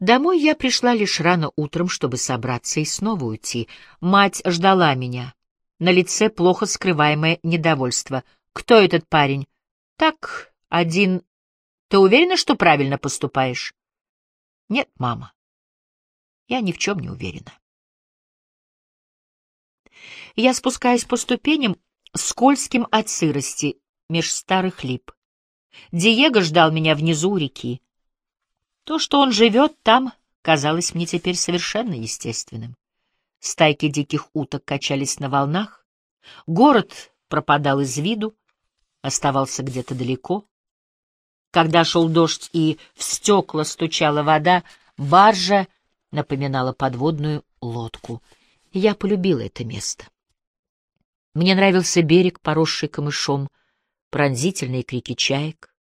Домой я пришла лишь рано утром, чтобы собраться и снова уйти. Мать ждала меня. На лице плохо скрываемое недовольство. «Кто этот парень?» «Так, один. Ты уверена, что правильно поступаешь?» «Нет, мама. Я ни в чем не уверена». Я спускаюсь по ступеням, скользким от сырости, меж старых лип. Диего ждал меня внизу реки. То, что он живет там, казалось мне теперь совершенно естественным. Стайки диких уток качались на волнах, город пропадал из виду, оставался где-то далеко. Когда шел дождь и в стекла стучала вода, баржа напоминала подводную лодку. Я полюбила это место. Мне нравился берег, поросший камышом, пронзительные крики чаек.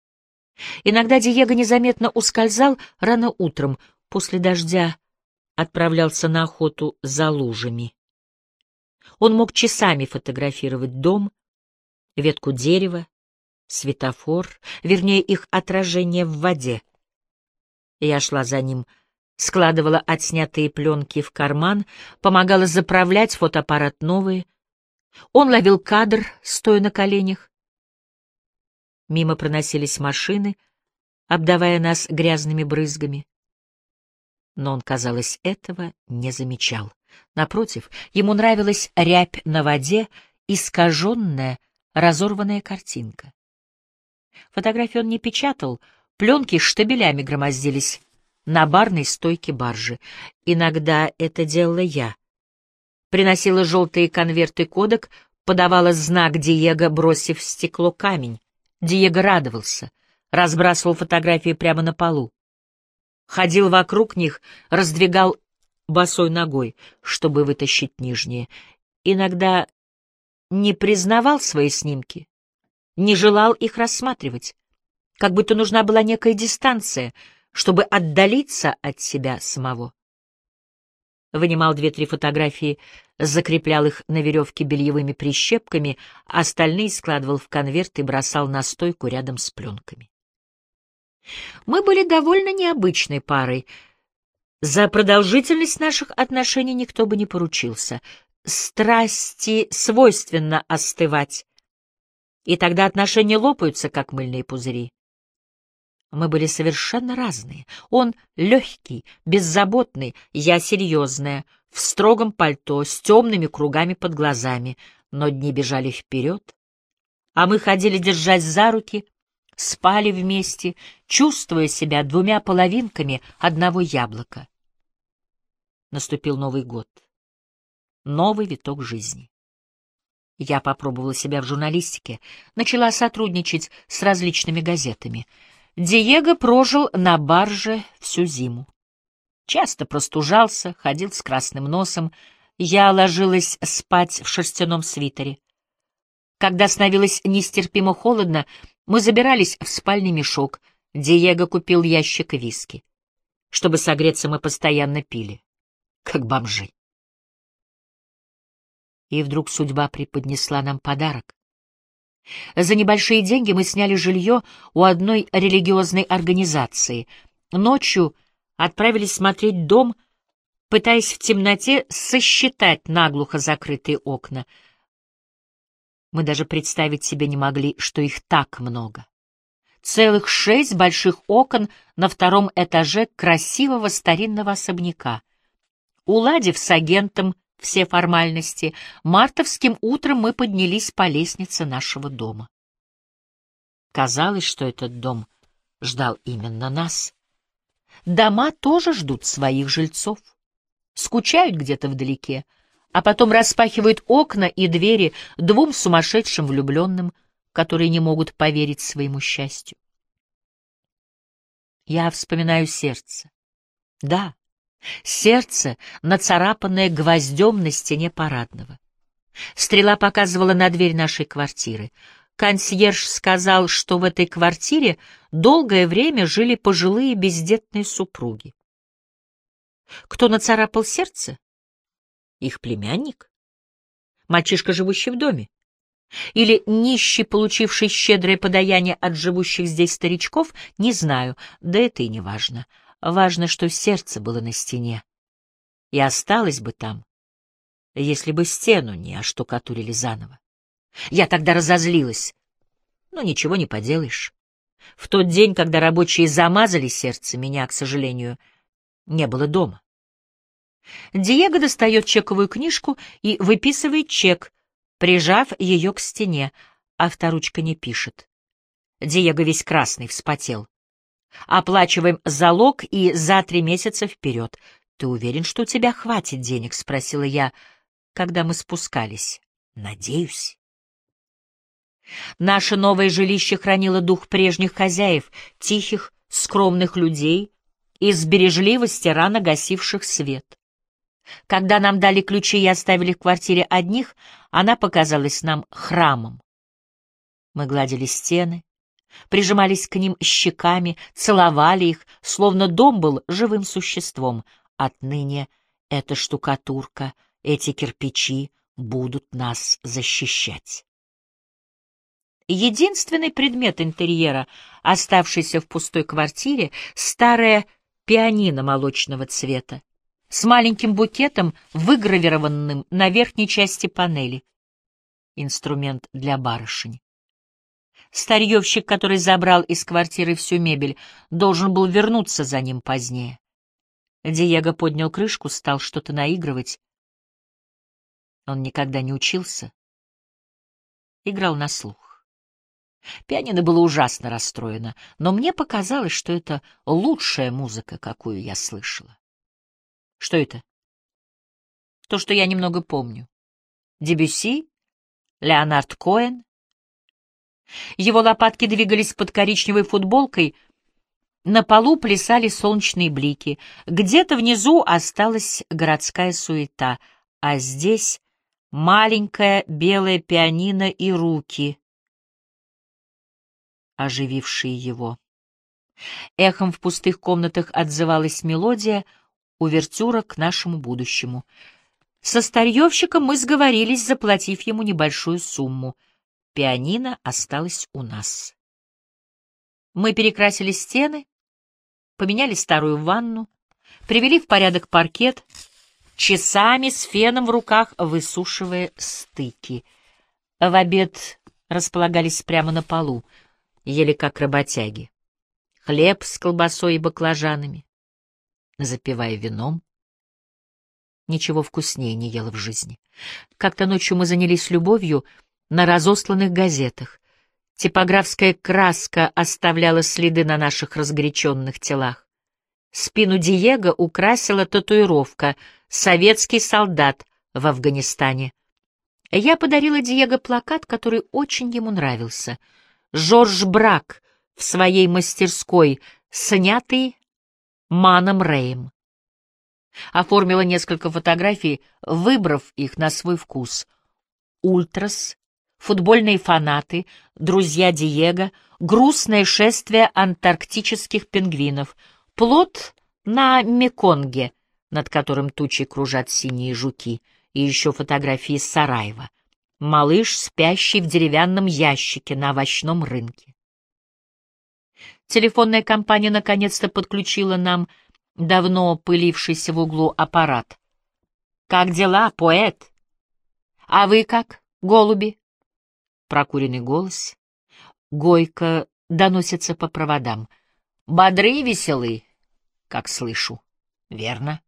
Иногда Диего незаметно ускользал рано утром, после дождя отправлялся на охоту за лужами. Он мог часами фотографировать дом, ветку дерева, светофор, вернее, их отражение в воде. Я шла за ним, складывала отснятые пленки в карман, помогала заправлять фотоаппарат новые. Он ловил кадр, стоя на коленях, Мимо проносились машины, обдавая нас грязными брызгами. Но он, казалось, этого не замечал. Напротив, ему нравилась рябь на воде, искаженная, разорванная картинка. Фотографии он не печатал, пленки штабелями громоздились на барной стойке баржи. Иногда это делала я. Приносила желтые конверты кодек, подавала знак Диего, бросив в стекло камень. Диего радовался, разбрасывал фотографии прямо на полу. Ходил вокруг них, раздвигал босой ногой, чтобы вытащить нижние. Иногда не признавал свои снимки, не желал их рассматривать, как будто нужна была некая дистанция, чтобы отдалиться от себя самого. Вынимал две-три фотографии закреплял их на веревке бельевыми прищепками, остальные складывал в конверт и бросал на стойку рядом с пленками. Мы были довольно необычной парой. За продолжительность наших отношений никто бы не поручился. Страсти свойственно остывать, и тогда отношения лопаются, как мыльные пузыри. Мы были совершенно разные. Он легкий, беззаботный, я серьезная, в строгом пальто, с темными кругами под глазами, но дни бежали вперед, а мы ходили держась за руки, спали вместе, чувствуя себя двумя половинками одного яблока. Наступил Новый год, новый виток жизни. Я попробовала себя в журналистике, начала сотрудничать с различными газетами — Диего прожил на барже всю зиму. Часто простужался, ходил с красным носом. Я ложилась спать в шерстяном свитере. Когда становилось нестерпимо холодно, мы забирались в спальный мешок. Диего купил ящик виски. Чтобы согреться, мы постоянно пили, как бомжи. И вдруг судьба преподнесла нам подарок. За небольшие деньги мы сняли жилье у одной религиозной организации. Ночью отправились смотреть дом, пытаясь в темноте сосчитать наглухо закрытые окна. Мы даже представить себе не могли, что их так много. Целых шесть больших окон на втором этаже красивого старинного особняка. Уладив с агентом все формальности, мартовским утром мы поднялись по лестнице нашего дома. Казалось, что этот дом ждал именно нас. Дома тоже ждут своих жильцов, скучают где-то вдалеке, а потом распахивают окна и двери двум сумасшедшим влюбленным, которые не могут поверить своему счастью. Я вспоминаю сердце. Да, Сердце, нацарапанное гвоздем на стене парадного. Стрела показывала на дверь нашей квартиры. Консьерж сказал, что в этой квартире долгое время жили пожилые бездетные супруги. Кто нацарапал сердце? Их племянник? Мальчишка, живущий в доме? Или нищий, получивший щедрое подаяние от живущих здесь старичков? Не знаю, да это и не важно. Важно, что сердце было на стене. И осталось бы там, если бы стену не оштукатурили заново. Я тогда разозлилась. Но ничего не поделаешь. В тот день, когда рабочие замазали сердце, меня, к сожалению, не было дома. Диего достает чековую книжку и выписывает чек, прижав ее к стене, авторучка не пишет. Диего весь красный, вспотел. Оплачиваем залог и за три месяца вперед. Ты уверен, что у тебя хватит денег? — спросила я, когда мы спускались. Надеюсь. Наше новое жилище хранило дух прежних хозяев, тихих, скромных людей, из бережливости рано гасивших свет. Когда нам дали ключи и оставили в квартире одних, она показалась нам храмом. Мы гладили стены, прижимались к ним щеками, целовали их, словно дом был живым существом. Отныне эта штукатурка, эти кирпичи будут нас защищать. Единственный предмет интерьера, оставшийся в пустой квартире, старая пианино молочного цвета, с маленьким букетом, выгравированным на верхней части панели. Инструмент для барышень. Старьевщик, который забрал из квартиры всю мебель, должен был вернуться за ним позднее. Диего поднял крышку, стал что-то наигрывать. Он никогда не учился. Играл на слух. Пианино было ужасно расстроено, но мне показалось, что это лучшая музыка, какую я слышала. Что это? То, что я немного помню. Дебюси, Леонард Коэн. Его лопатки двигались под коричневой футболкой, на полу плясали солнечные блики, где-то внизу осталась городская суета, а здесь маленькое белое пианино и руки, оживившие его. Эхом в пустых комнатах отзывалась мелодия — увертюра к нашему будущему. Со старьевщиком мы сговорились, заплатив ему небольшую сумму. Пианино осталось у нас. Мы перекрасили стены, поменяли старую ванну, привели в порядок паркет, часами с феном в руках высушивая стыки. В обед располагались прямо на полу, ели как работяги. Хлеб с колбасой и баклажанами, запивая вином. Ничего вкуснее не ела в жизни. Как-то ночью мы занялись любовью на разосланных газетах. Типографская краска оставляла следы на наших разгоряченных телах. Спину Диего украсила татуировка «Советский солдат в Афганистане». Я подарила Диего плакат, который очень ему нравился. Жорж Брак в своей мастерской, снятый Маном Рэем. Оформила несколько фотографий, выбрав их на свой вкус. Ультрас, футбольные фанаты, друзья Диего, грустное шествие антарктических пингвинов, плод на Меконге, над которым тучи кружат синие жуки, и еще фотографии Сараева. Малыш, спящий в деревянном ящике на овощном рынке. Телефонная компания наконец-то подключила нам давно пылившийся в углу аппарат. «Как дела, поэт? А вы как, голуби?» Прокуренный голос. Гойко доносится по проводам. «Бодры и веселы, как слышу. Верно.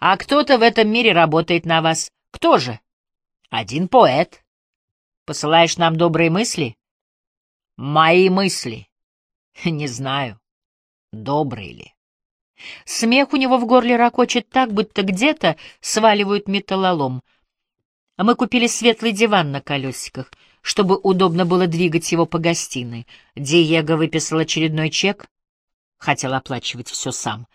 А кто-то в этом мире работает на вас. Кто же? Один поэт. Посылаешь нам добрые мысли? Мои мысли. Не знаю, добрый ли. Смех у него в горле ракочет так, будто где-то сваливают металлолом. А мы купили светлый диван на колесиках, чтобы удобно было двигать его по гостиной. Диего выписал очередной чек, хотел оплачивать все сам.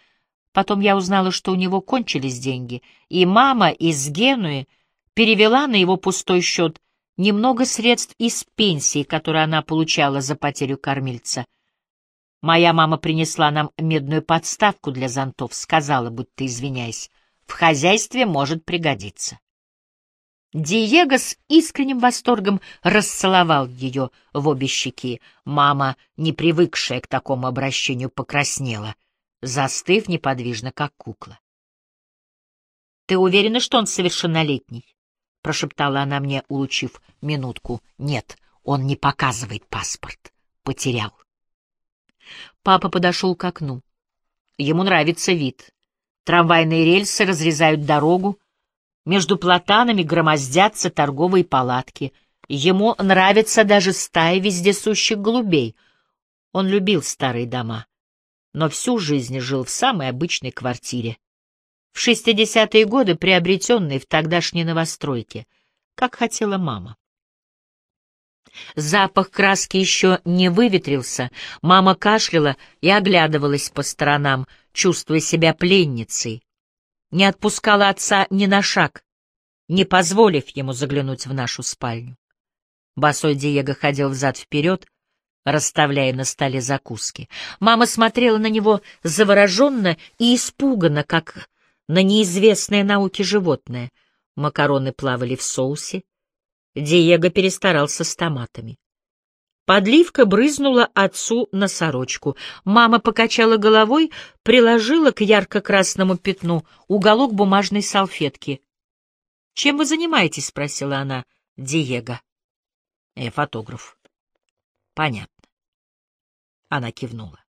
Потом я узнала, что у него кончились деньги, и мама из Генуи перевела на его пустой счет немного средств из пенсии, которую она получала за потерю кормильца — Моя мама принесла нам медную подставку для зонтов, сказала, будто извиняясь, в хозяйстве может пригодиться. Диего с искренним восторгом расцеловал ее в обе щеки. Мама, не привыкшая к такому обращению, покраснела. застыв неподвижно, как кукла. «Ты уверена, что он совершеннолетний?» — прошептала она мне, улучив минутку. «Нет, он не показывает паспорт. Потерял». Папа подошел к окну. Ему нравится вид. Трамвайные рельсы разрезают дорогу, между платанами громоздятся торговые палатки. Ему нравится даже стая вездесущих голубей. Он любил старые дома, но всю жизнь жил в самой обычной квартире. В шестидесятые годы приобретенной в тогдашней новостройке, как хотела мама. Запах краски еще не выветрился, мама кашляла и оглядывалась по сторонам, чувствуя себя пленницей. Не отпускала отца ни на шаг, не позволив ему заглянуть в нашу спальню. Босой Диего ходил взад-вперед, расставляя на столе закуски. Мама смотрела на него завороженно и испуганно, как на неизвестное науке животное. Макароны плавали в соусе. Диего перестарался с томатами. Подливка брызнула отцу на сорочку. Мама покачала головой, приложила к ярко-красному пятну уголок бумажной салфетки. — Чем вы занимаетесь? — спросила она Диего. — Я фотограф. — Понятно. Она кивнула.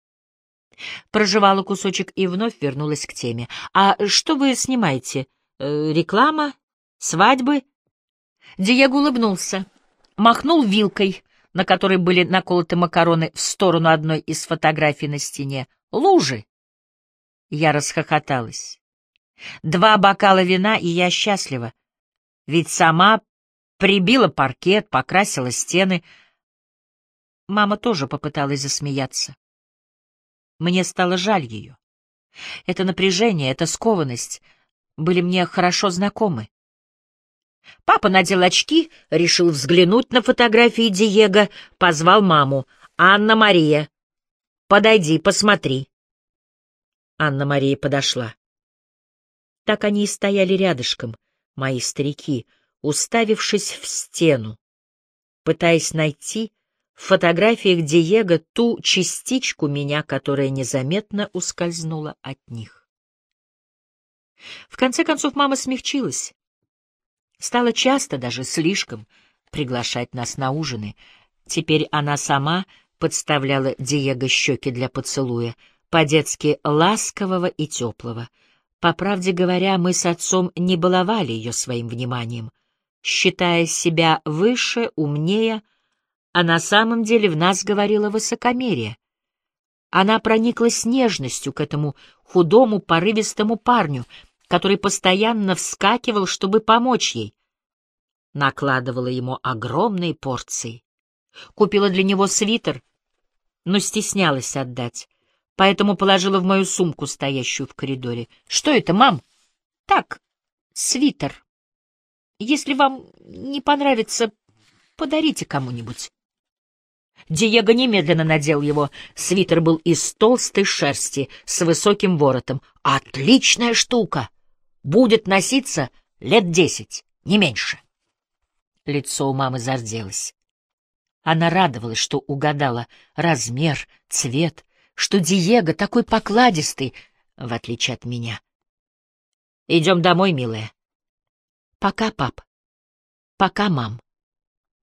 Прожевала кусочек и вновь вернулась к теме. «А что вы снимаете? Э, реклама? Свадьбы?» Диего улыбнулся, махнул вилкой, на которой были наколоты макароны, в сторону одной из фотографий на стене. «Лужи!» Я расхохоталась. Два бокала вина, и я счастлива. Ведь сама прибила паркет, покрасила стены. Мама тоже попыталась засмеяться. Мне стало жаль ее. Это напряжение, эта скованность были мне хорошо знакомы. Папа надел очки, решил взглянуть на фотографии Диего, позвал маму. «Анна-Мария, подойди, посмотри». Анна-Мария подошла. Так они и стояли рядышком, мои старики, уставившись в стену, пытаясь найти в фотографиях Диего ту частичку меня, которая незаметно ускользнула от них. В конце концов мама смягчилась. Стала часто, даже слишком, приглашать нас на ужины. Теперь она сама подставляла Диего щеки для поцелуя, по-детски ласкового и теплого. По правде говоря, мы с отцом не баловали ее своим вниманием, считая себя выше, умнее, а на самом деле в нас говорило высокомерие. Она прониклась нежностью к этому худому, порывистому парню, который постоянно вскакивал, чтобы помочь ей. Накладывала ему огромные порции. Купила для него свитер, но стеснялась отдать, поэтому положила в мою сумку, стоящую в коридоре. «Что это, мам?» «Так, свитер. Если вам не понравится, подарите кому-нибудь». Диего немедленно надел его. Свитер был из толстой шерсти с высоким воротом. «Отличная штука! Будет носиться лет десять, не меньше». Лицо у мамы зарделось. Она радовалась, что угадала размер, цвет, что Диего такой покладистый, в отличие от меня. «Идем домой, милая». «Пока, пап. Пока, мам».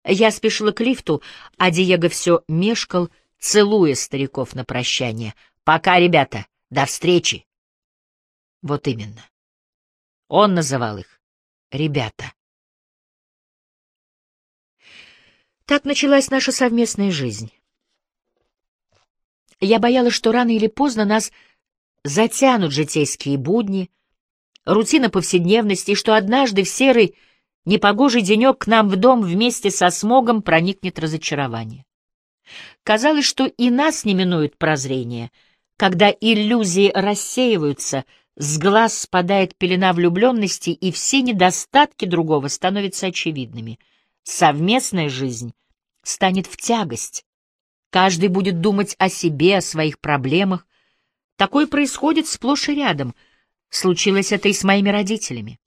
Я спешила к лифту, а Диего все мешкал, целуя стариков на прощание. «Пока, ребята. До встречи». Вот именно. Он называл их «ребята». Так началась наша совместная жизнь. Я боялась, что рано или поздно нас затянут житейские будни, рутина повседневности, и что однажды в серый непогожий денек к нам в дом вместе со смогом проникнет разочарование. Казалось, что и нас не минует прозрение, когда иллюзии рассеиваются — с глаз спадает пелена влюбленности, и все недостатки другого становятся очевидными. Совместная жизнь станет в тягость. Каждый будет думать о себе, о своих проблемах. Такое происходит сплошь и рядом. Случилось это и с моими родителями.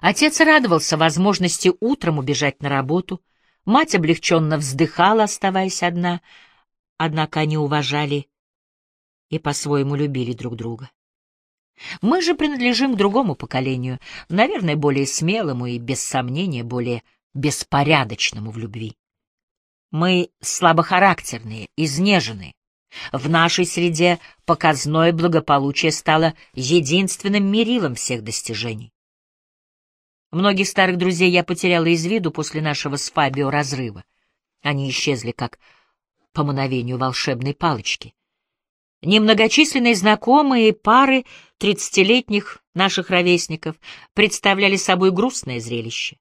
Отец радовался возможности утром убежать на работу. Мать облегченно вздыхала, оставаясь одна. Однако они уважали и по-своему любили друг друга. Мы же принадлежим к другому поколению, наверное, более смелому и, без сомнения, более беспорядочному в любви. Мы слабохарактерные, изнеженные. В нашей среде показное благополучие стало единственным мерилом всех достижений. Многих старых друзей я потеряла из виду после нашего с Фабио разрыва. Они исчезли, как по мановению волшебной палочки. Немногочисленные знакомые пары тридцатилетних наших ровесников представляли собой грустное зрелище.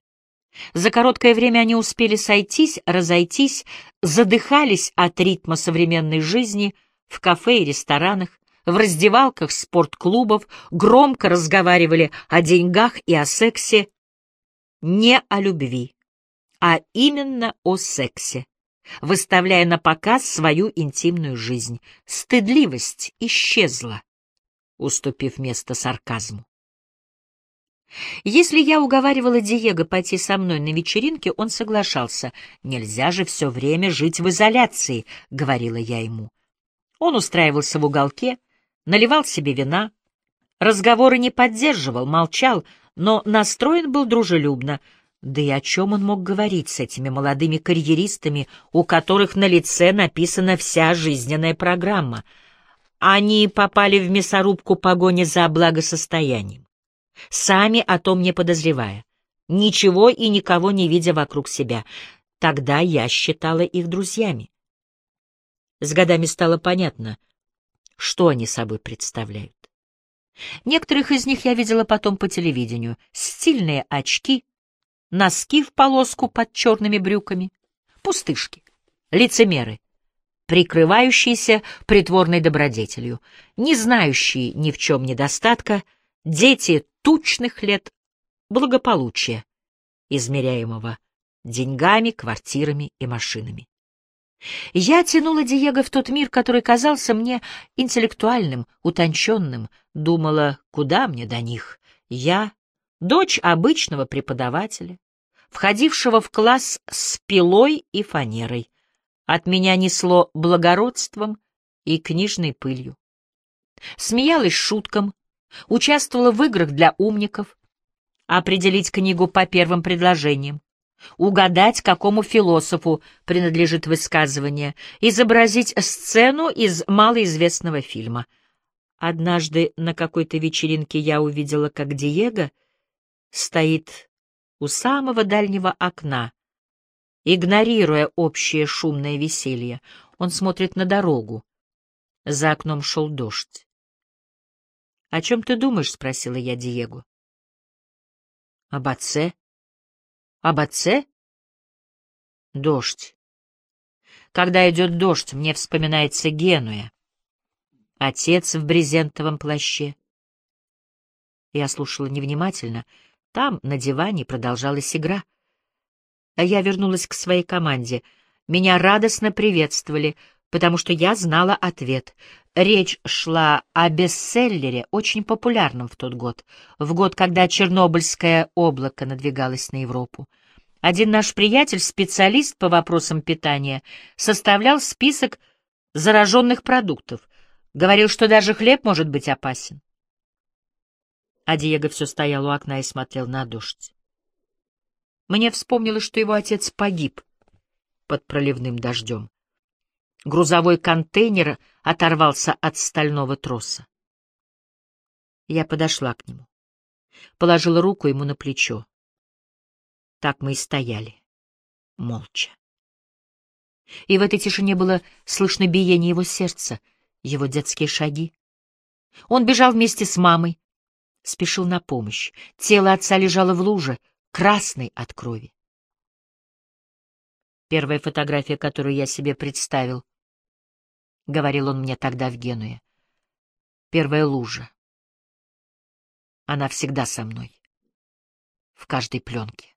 За короткое время они успели сойтись, разойтись, задыхались от ритма современной жизни в кафе и ресторанах, в раздевалках спортклубов, громко разговаривали о деньгах и о сексе, не о любви, а именно о сексе, выставляя на показ свою интимную жизнь. Стыдливость исчезла, уступив место сарказму. Если я уговаривала Диего пойти со мной на вечеринке, он соглашался. «Нельзя же все время жить в изоляции», — говорила я ему. Он устраивался в уголке, наливал себе вина, разговоры не поддерживал, молчал, но настроен был дружелюбно. Да и о чем он мог говорить с этими молодыми карьеристами, у которых на лице написана вся жизненная программа? Они попали в мясорубку погони за благосостоянием сами о том не подозревая, ничего и никого не видя вокруг себя. Тогда я считала их друзьями. С годами стало понятно, что они собой представляют. Некоторых из них я видела потом по телевидению. Стильные очки, носки в полоску под черными брюками, пустышки, лицемеры, прикрывающиеся притворной добродетелью, не знающие ни в чем недостатка, дети тучных лет благополучия, измеряемого деньгами, квартирами и машинами. Я тянула Диего в тот мир, который казался мне интеллектуальным, утонченным, думала, куда мне до них. Я — дочь обычного преподавателя, входившего в класс с пилой и фанерой. От меня несло благородством и книжной пылью. Смеялась шуткам, Участвовала в играх для умников. Определить книгу по первым предложениям. Угадать, какому философу принадлежит высказывание. Изобразить сцену из малоизвестного фильма. Однажды на какой-то вечеринке я увидела, как Диего стоит у самого дальнего окна, игнорируя общее шумное веселье. Он смотрит на дорогу. За окном шел дождь. — О чем ты думаешь? — спросила я Диего. — Об отце. — Об отце? — Дождь. Когда идет дождь, мне вспоминается Генуя. Отец в брезентовом плаще. Я слушала невнимательно. Там, на диване, продолжалась игра. А я вернулась к своей команде. Меня радостно приветствовали — потому что я знала ответ. Речь шла о бестселлере, очень популярном в тот год, в год, когда Чернобыльское облако надвигалось на Европу. Один наш приятель, специалист по вопросам питания, составлял список зараженных продуктов, говорил, что даже хлеб может быть опасен. А Диего все стоял у окна и смотрел на дождь. Мне вспомнилось, что его отец погиб под проливным дождем. Грузовой контейнер оторвался от стального троса. Я подошла к нему, положила руку ему на плечо. Так мы и стояли, молча. И в этой тишине было слышно биение его сердца, его детские шаги. Он бежал вместе с мамой, спешил на помощь. Тело отца лежало в луже, красной от крови. Первая фотография, которую я себе представил, — говорил он мне тогда в Генуе. Первая лужа. Она всегда со мной. В каждой пленке.